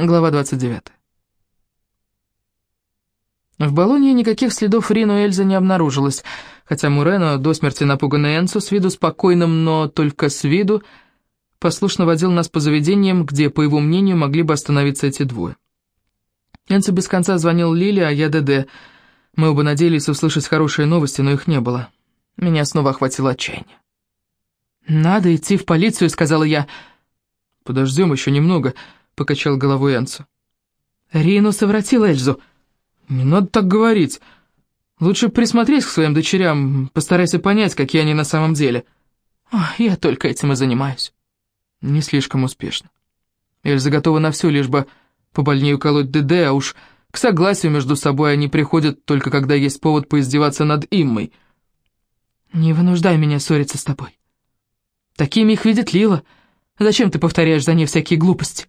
Глава 29. В Болонье никаких следов Рину Эльзы не обнаружилось, хотя Мурено, до смерти напуганный Энсу, с виду спокойным, но только с виду, послушно водил нас по заведениям, где, по его мнению, могли бы остановиться эти двое. Энсу без конца звонил Лиле, а я ДД. Мы оба надеялись услышать хорошие новости, но их не было. Меня снова охватило отчаяние. «Надо идти в полицию», — сказала я. «Подождем еще немного», — покачал головой Энсо. «Рину совратил Эльзу». «Не надо так говорить. Лучше присмотреть к своим дочерям, постарайся понять, какие они на самом деле». «Я только этим и занимаюсь». «Не слишком успешно. Эльза готова на все, лишь бы побольнее уколоть ДД, а уж к согласию между собой они приходят только когда есть повод поиздеваться над Иммой». «Не вынуждай меня ссориться с тобой. Такими их видит Лила. Зачем ты повторяешь за ней всякие глупости?»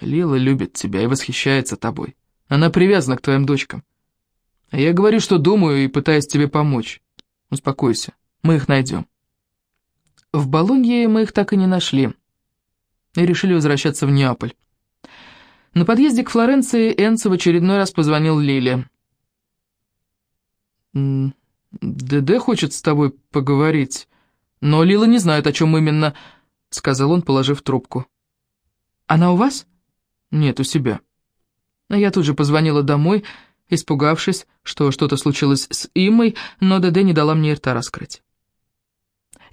Лила любит тебя и восхищается тобой. Она привязана к твоим дочкам. А я говорю, что думаю и пытаюсь тебе помочь. Успокойся, мы их найдем. В Болонье мы их так и не нашли. И решили возвращаться в Неаполь. На подъезде к Флоренции Энцо в очередной раз позвонил Лиле. «ДД хочет с тобой поговорить, но Лила не знает, о чем именно», — сказал он, положив трубку. «Она у вас?» «Нет, у себя». А я тут же позвонила домой, испугавшись, что что-то случилось с Имой, но ДД не дала мне рта раскрыть.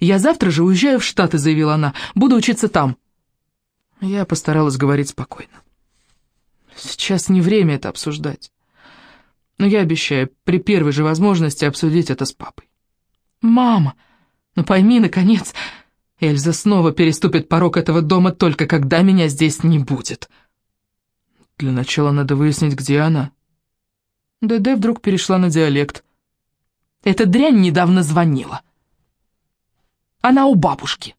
«Я завтра же уезжаю в Штаты», — заявила она. «Буду учиться там». Я постаралась говорить спокойно. Сейчас не время это обсуждать. Но я обещаю при первой же возможности обсудить это с папой. «Мама, ну пойми, наконец, Эльза снова переступит порог этого дома только когда меня здесь не будет». Для начала надо выяснить, где она. ДД вдруг перешла на диалект. Эта дрянь недавно звонила. Она у бабушки.